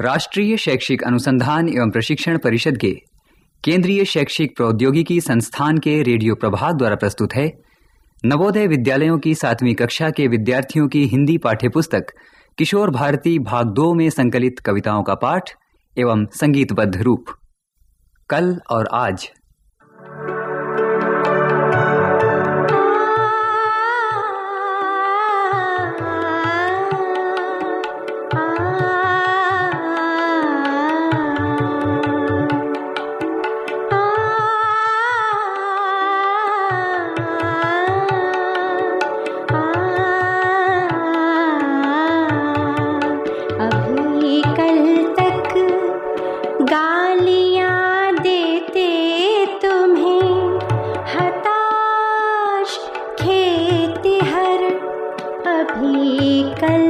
राष्ट्रीय शैक्षिक अनुसंधान एवं प्रशिक्षण परिषद के केंद्रीय शैक्षिक प्रौद्योगिकी संस्थान के रेडियो प्रभाग द्वारा प्रस्तुत है। नवोदय विद्यालयों की सातवीं कक्षा के विद्यार्थियों की हिंदी पाठ्यपुस्तक किशोर भारती भाग दो में संकलित कविताओं का पाठ एवं संगीतबद्ध रूप। कल और आज कल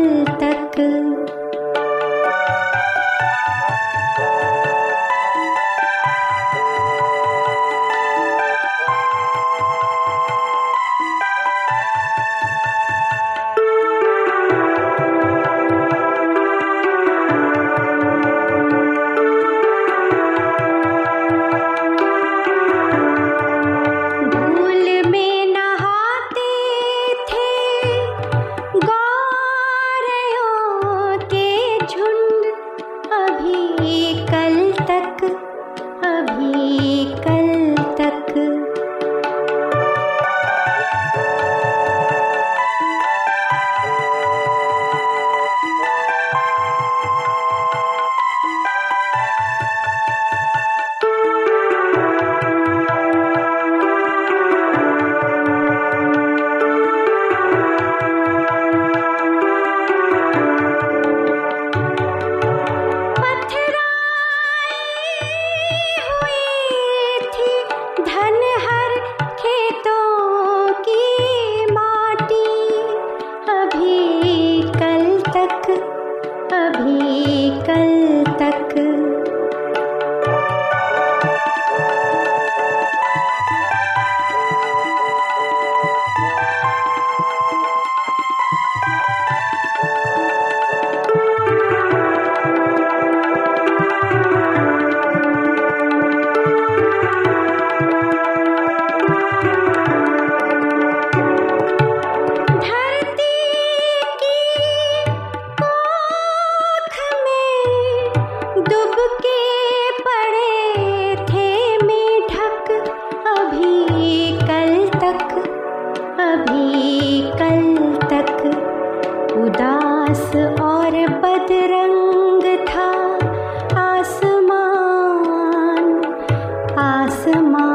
और बदरंग था आसमान आसमान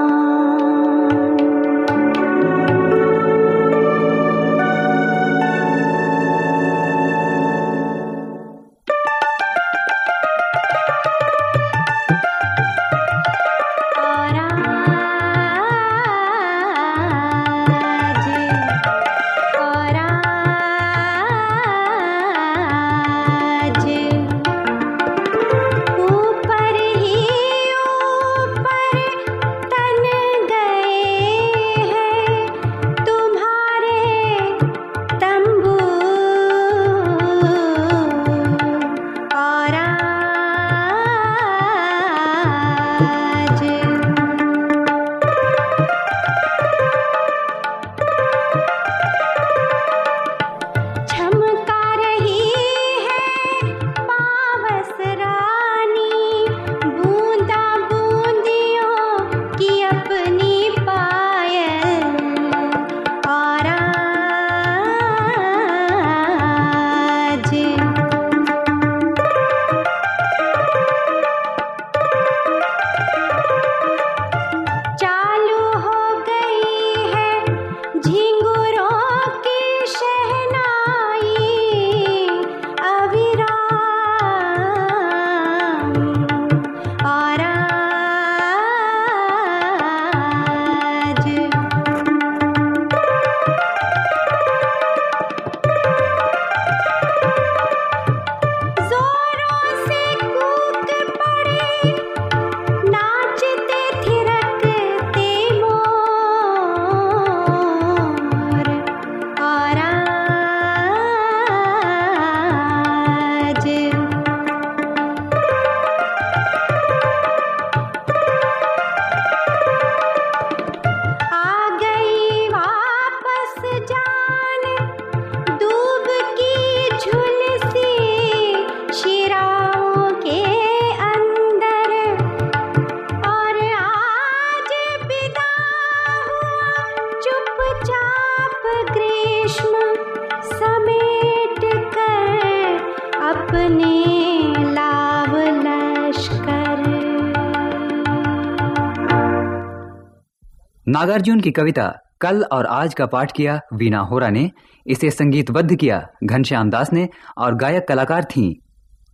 नागार्जुन की कविता कल और आज का पाठ किया वीना होरा ने, इसे संगीतबद्ध किया घनश्याम दास ने और गायक कलाकार थीं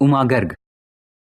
उमा गर्ग।